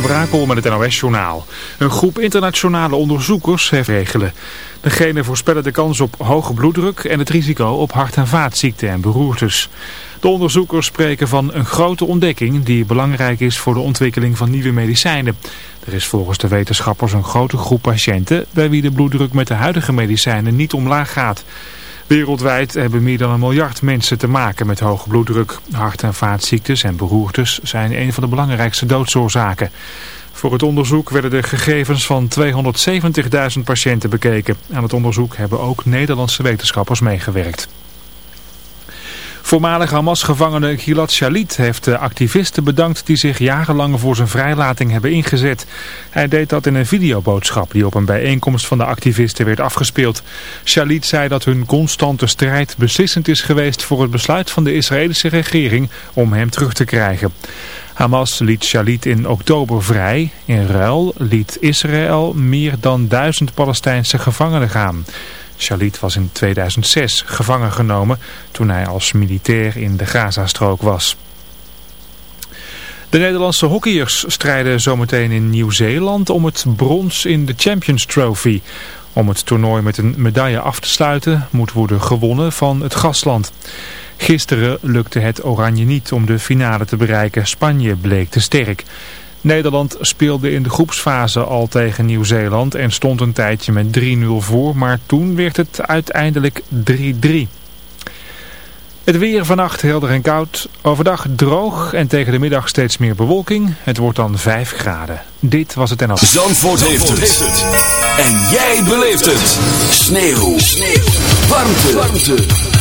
van Brakel met het NOS-journaal. Een groep internationale onderzoekers heeft regelen. Degene voorspellen de kans op hoge bloeddruk en het risico op hart- en vaatziekten en beroertes. De onderzoekers spreken van een grote ontdekking die belangrijk is voor de ontwikkeling van nieuwe medicijnen. Er is volgens de wetenschappers een grote groep patiënten bij wie de bloeddruk met de huidige medicijnen niet omlaag gaat. Wereldwijd hebben meer dan een miljard mensen te maken met hoge bloeddruk. Hart- en vaatziektes en beroertes zijn een van de belangrijkste doodsoorzaken. Voor het onderzoek werden de gegevens van 270.000 patiënten bekeken. Aan het onderzoek hebben ook Nederlandse wetenschappers meegewerkt. Voormalig Hamas-gevangene Gilad Shalit heeft de activisten bedankt die zich jarenlang voor zijn vrijlating hebben ingezet. Hij deed dat in een videoboodschap die op een bijeenkomst van de activisten werd afgespeeld. Shalit zei dat hun constante strijd beslissend is geweest voor het besluit van de Israëlische regering om hem terug te krijgen. Hamas liet Shalit in oktober vrij. In ruil liet Israël meer dan duizend Palestijnse gevangenen gaan. Shalit was in 2006 gevangen genomen toen hij als militair in de Gazastrook was. De Nederlandse hockeyers strijden zometeen in Nieuw-Zeeland om het brons in de Champions Trophy. Om het toernooi met een medaille af te sluiten moet worden gewonnen van het gastland. Gisteren lukte het Oranje niet om de finale te bereiken. Spanje bleek te sterk. Nederland speelde in de groepsfase al tegen Nieuw-Zeeland en stond een tijdje met 3-0 voor, maar toen werd het uiteindelijk 3-3. Het weer vannacht helder en koud, overdag droog en tegen de middag steeds meer bewolking. Het wordt dan 5 graden. Dit was het en al. Zandvoort, heeft, het. En jij beleeft het. Sneeuw. Sneeuw. Warmte. Warmte.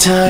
Time,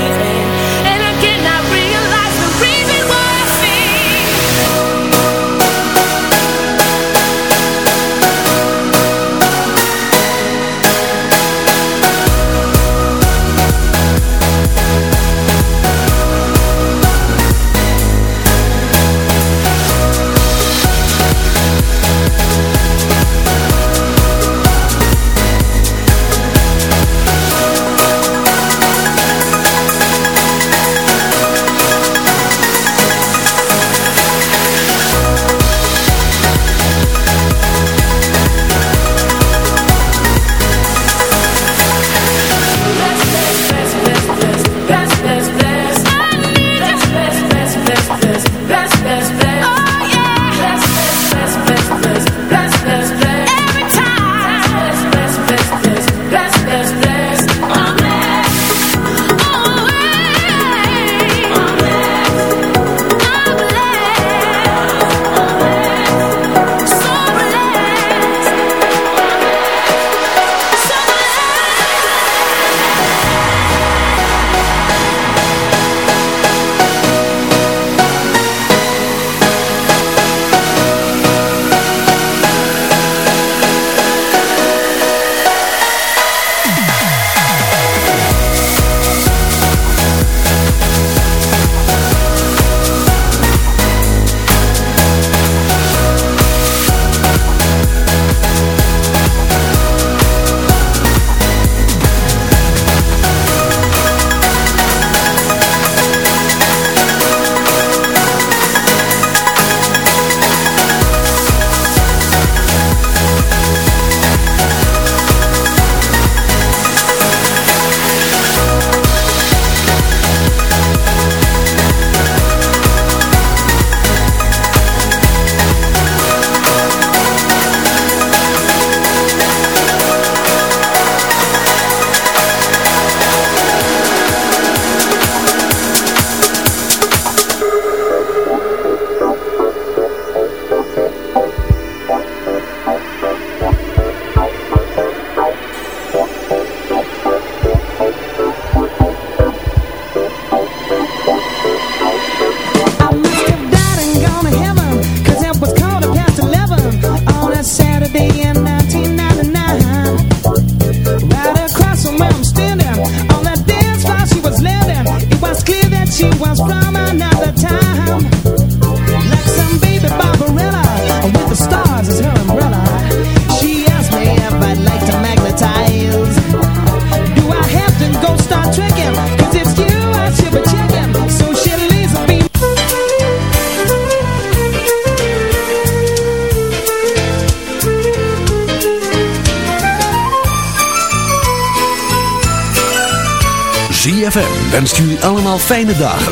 Альдах.